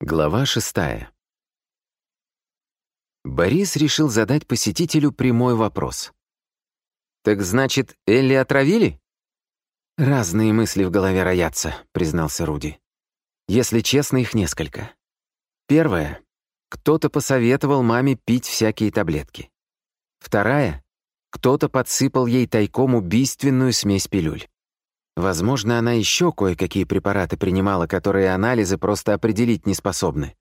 Глава шестая. Борис решил задать посетителю прямой вопрос. «Так значит, Элли отравили?» «Разные мысли в голове роятся», — признался Руди. «Если честно, их несколько. Первое. Кто-то посоветовал маме пить всякие таблетки. Вторая. Кто-то подсыпал ей тайком убийственную смесь пилюль. Возможно, она еще кое-какие препараты принимала, которые анализы просто определить не способны.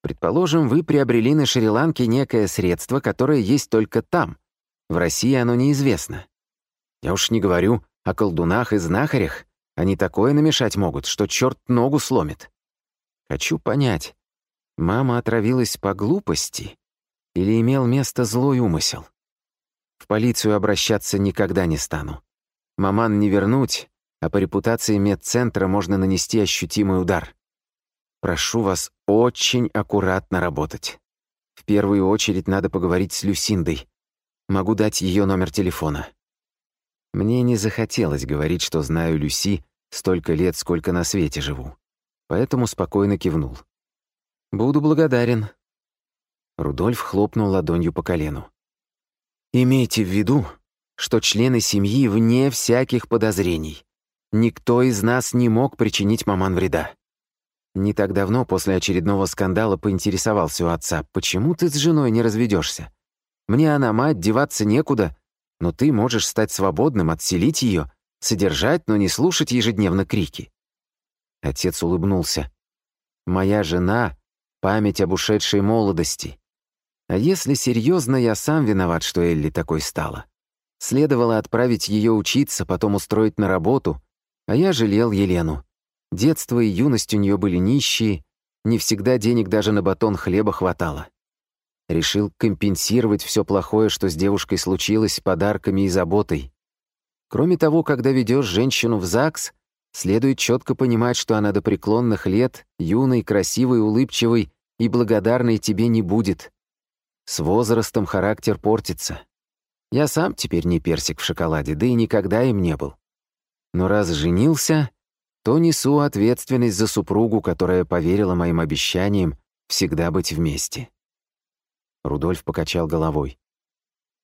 Предположим, вы приобрели на Шри-Ланке некое средство, которое есть только там. В России оно неизвестно. Я уж не говорю о колдунах и знахарях. Они такое намешать могут, что черт ногу сломит. Хочу понять, мама отравилась по глупости или имел место злой умысел? В полицию обращаться никогда не стану. Маман не вернуть, а по репутации медцентра можно нанести ощутимый удар. Прошу вас очень аккуратно работать. В первую очередь надо поговорить с Люсиндой. Могу дать ее номер телефона. Мне не захотелось говорить, что знаю Люси столько лет, сколько на свете живу. Поэтому спокойно кивнул. «Буду благодарен». Рудольф хлопнул ладонью по колену. «Имейте в виду, что члены семьи вне всяких подозрений. Никто из нас не мог причинить маман вреда. Не так давно, после очередного скандала, поинтересовался у отца, «Почему ты с женой не разведешься? Мне она мать, деваться некуда, но ты можешь стать свободным, отселить ее, содержать, но не слушать ежедневно крики». Отец улыбнулся. «Моя жена — память об ушедшей молодости. А если серьезно, я сам виноват, что Элли такой стала. Следовало отправить ее учиться, потом устроить на работу, а я жалел Елену. Детство и юность у нее были нищие, не всегда денег даже на батон хлеба хватало. Решил компенсировать все плохое, что с девушкой случилось, подарками и заботой. Кроме того, когда ведешь женщину в ЗАГС, следует четко понимать, что она до преклонных лет, юной, красивой, улыбчивой и благодарной тебе не будет. С возрастом характер портится. Я сам теперь не персик в шоколаде, да и никогда им не был. Но раз женился, то несу ответственность за супругу, которая поверила моим обещаниям всегда быть вместе. Рудольф покачал головой.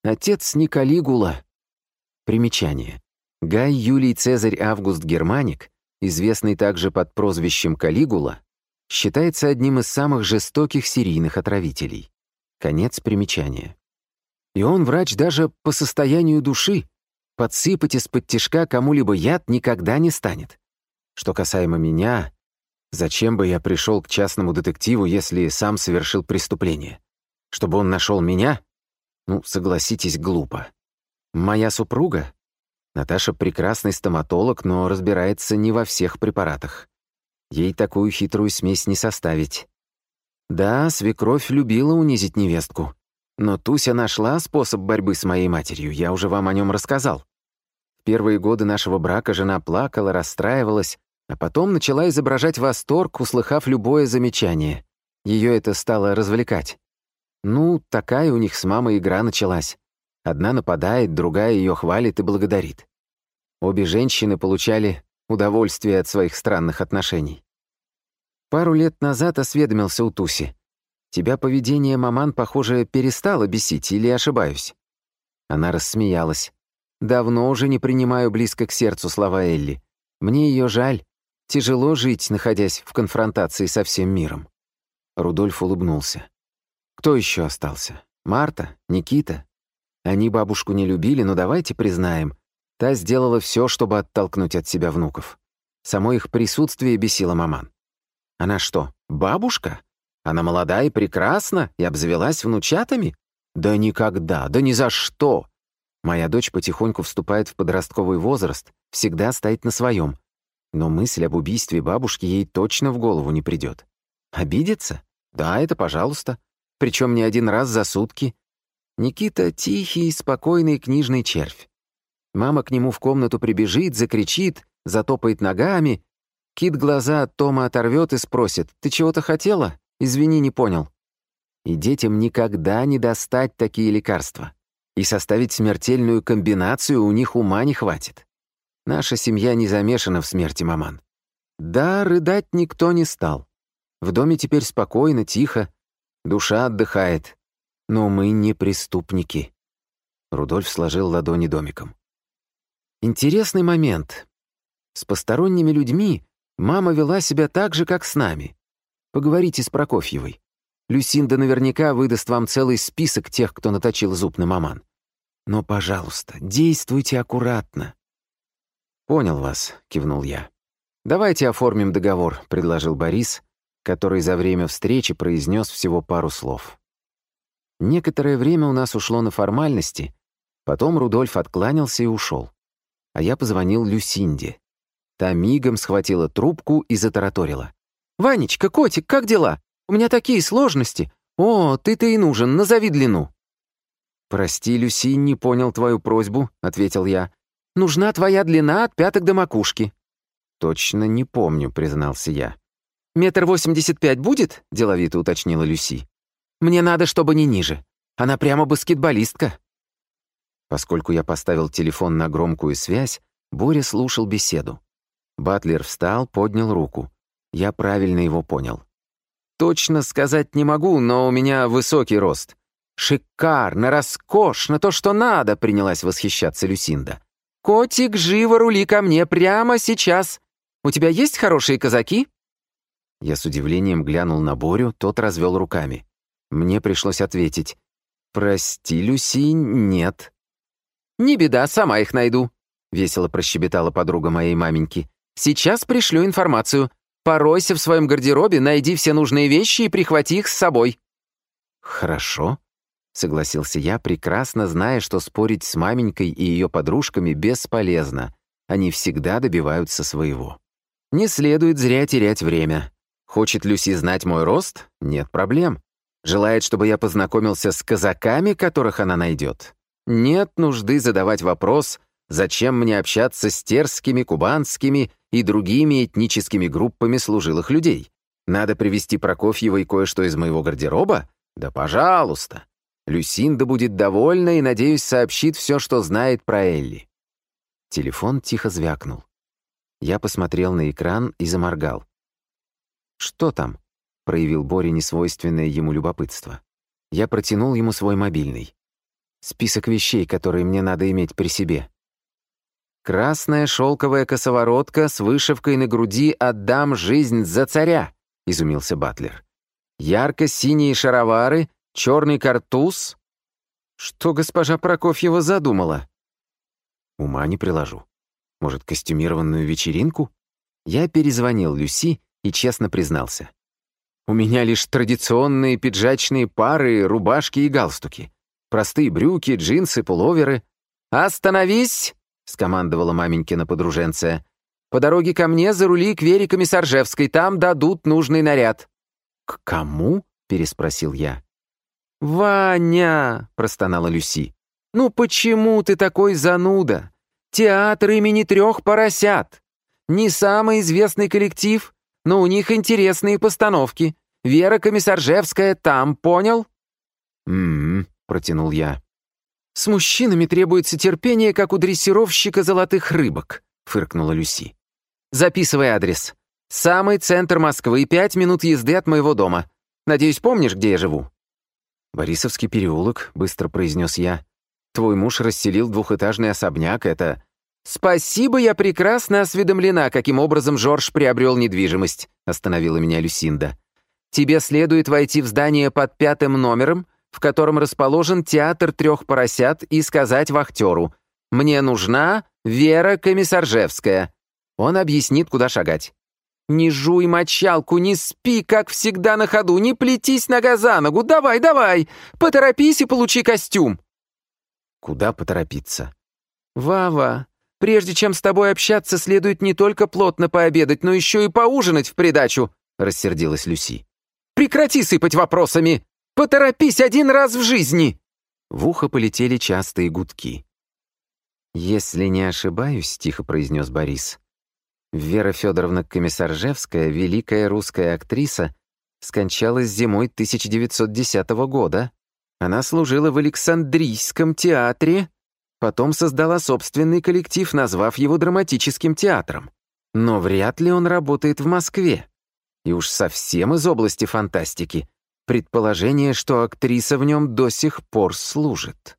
Отец не Калигула. Примечание. Гай Юлий Цезарь Август Германик, известный также под прозвищем Калигула, считается одним из самых жестоких серийных отравителей. Конец примечания. И он врач даже по состоянию души, Подсыпать из-под тишка кому-либо яд никогда не станет. Что касаемо меня, зачем бы я пришел к частному детективу, если сам совершил преступление? Чтобы он нашел меня? Ну, согласитесь, глупо. Моя супруга? Наташа прекрасный стоматолог, но разбирается не во всех препаратах. Ей такую хитрую смесь не составить. Да, свекровь любила унизить невестку. Но Туся нашла способ борьбы с моей матерью, я уже вам о нем рассказал. Первые годы нашего брака жена плакала, расстраивалась, а потом начала изображать восторг, услыхав любое замечание. Ее это стало развлекать. Ну, такая у них с мамой игра началась. Одна нападает, другая ее хвалит и благодарит. Обе женщины получали удовольствие от своих странных отношений. Пару лет назад осведомился у Туси. Тебя поведение маман, похоже, перестало бесить, или ошибаюсь?» Она рассмеялась. «Давно уже не принимаю близко к сердцу слова Элли. Мне ее жаль. Тяжело жить, находясь в конфронтации со всем миром». Рудольф улыбнулся. «Кто еще остался? Марта? Никита? Они бабушку не любили, но давайте признаем, та сделала все, чтобы оттолкнуть от себя внуков. Само их присутствие бесило маман. Она что, бабушка? Она молода и прекрасна и обзавелась внучатами? Да никогда, да ни за что. Моя дочь потихоньку вступает в подростковый возраст, всегда стоит на своем. Но мысль об убийстве бабушки ей точно в голову не придет. Обидится? Да, это пожалуйста. Причем не один раз за сутки. Никита — тихий, спокойный книжный червь. Мама к нему в комнату прибежит, закричит, затопает ногами. Кит глаза от Тома оторвет и спросит, «Ты чего-то хотела?» Извини, не понял. И детям никогда не достать такие лекарства. И составить смертельную комбинацию у них ума не хватит. Наша семья не замешана в смерти маман. Да, рыдать никто не стал. В доме теперь спокойно, тихо, душа отдыхает. Но мы не преступники. Рудольф сложил ладони домиком. Интересный момент. С посторонними людьми мама вела себя так же, как с нами. Поговорите с Прокофьевой. Люсинда наверняка выдаст вам целый список тех, кто наточил зуб на маман. Но, пожалуйста, действуйте аккуратно». «Понял вас», — кивнул я. «Давайте оформим договор», — предложил Борис, который за время встречи произнес всего пару слов. Некоторое время у нас ушло на формальности, потом Рудольф откланялся и ушел. А я позвонил Люсинде. Та мигом схватила трубку и затараторила. «Ванечка, котик, как дела? У меня такие сложности. О, ты-то и нужен, назови длину». «Прости, Люси, не понял твою просьбу», — ответил я. «Нужна твоя длина от пяток до макушки». «Точно не помню», — признался я. «Метр восемьдесят пять будет?» — деловито уточнила Люси. «Мне надо, чтобы не ниже. Она прямо баскетболистка». Поскольку я поставил телефон на громкую связь, Боря слушал беседу. Батлер встал, поднял руку. Я правильно его понял. «Точно сказать не могу, но у меня высокий рост. «Шикарно, роскошно, то, что надо!» — принялась восхищаться Люсинда. «Котик, живо рули ко мне прямо сейчас! У тебя есть хорошие казаки?» Я с удивлением глянул на Борю, тот развел руками. Мне пришлось ответить. «Прости, Люси, нет». «Не беда, сама их найду», — весело прощебетала подруга моей маменьки. «Сейчас пришлю информацию. Поройся в своем гардеробе, найди все нужные вещи и прихвати их с собой». «Хорошо», согласился я, прекрасно зная, что спорить с маменькой и ее подружками бесполезно. Они всегда добиваются своего. Не следует зря терять время. Хочет Люси знать мой рост? Нет проблем. Желает, чтобы я познакомился с казаками, которых она найдет? Нет нужды задавать вопрос, зачем мне общаться с терскими, кубанскими и другими этническими группами служилых людей. Надо привезти Прокофьева и кое-что из моего гардероба? Да пожалуйста. Люсинда будет довольна и, надеюсь, сообщит все, что знает про Элли. Телефон тихо звякнул. Я посмотрел на экран и заморгал. «Что там?» — проявил Боря несвойственное ему любопытство. Я протянул ему свой мобильный. Список вещей, которые мне надо иметь при себе. «Красная шелковая косоворотка с вышивкой на груди «Отдам жизнь за царя», — изумился Батлер. «Ярко-синие шаровары Черный картуз? Что госпожа Прокофьева задумала? Ума не приложу. Может, костюмированную вечеринку? Я перезвонил Люси и честно признался. У меня лишь традиционные пиджачные пары, рубашки и галстуки. Простые брюки, джинсы, пуловеры. «Остановись!» — скомандовала маменькина подруженция. «По дороге ко мне зарули к Вере Комиссаржевской, там дадут нужный наряд». «К кому?» — переспросил я. «Ваня!» — простонала Люси. «Ну почему ты такой зануда? Театр имени трех поросят. Не самый известный коллектив, но у них интересные постановки. Вера Комиссаржевская там, понял?» «М-м-м», протянул я. «С мужчинами требуется терпение, как у дрессировщика золотых рыбок», — фыркнула Люси. «Записывай адрес. Самый центр Москвы, пять минут езды от моего дома. Надеюсь, помнишь, где я живу?» «Борисовский переулок», — быстро произнес я. «Твой муж расселил двухэтажный особняк, это...» «Спасибо, я прекрасно осведомлена, каким образом Жорж приобрел недвижимость», — остановила меня Люсинда. «Тебе следует войти в здание под пятым номером, в котором расположен театр трех поросят, и сказать вахтеру «Мне нужна Вера Комиссаржевская». Он объяснит, куда шагать. «Не жуй мочалку, не спи, как всегда на ходу, не плетись нога за ногу, давай, давай, поторопись и получи костюм». «Куда поторопиться?» «Вава, прежде чем с тобой общаться, следует не только плотно пообедать, но еще и поужинать в придачу», — рассердилась Люси. «Прекрати сыпать вопросами! Поторопись один раз в жизни!» В ухо полетели частые гудки. «Если не ошибаюсь», — тихо произнес Борис, Вера Федоровна Комиссаржевская, великая русская актриса, скончалась зимой 1910 года. Она служила в Александрийском театре, потом создала собственный коллектив, назвав его драматическим театром. Но вряд ли он работает в Москве. И уж совсем из области фантастики. Предположение, что актриса в нем до сих пор служит.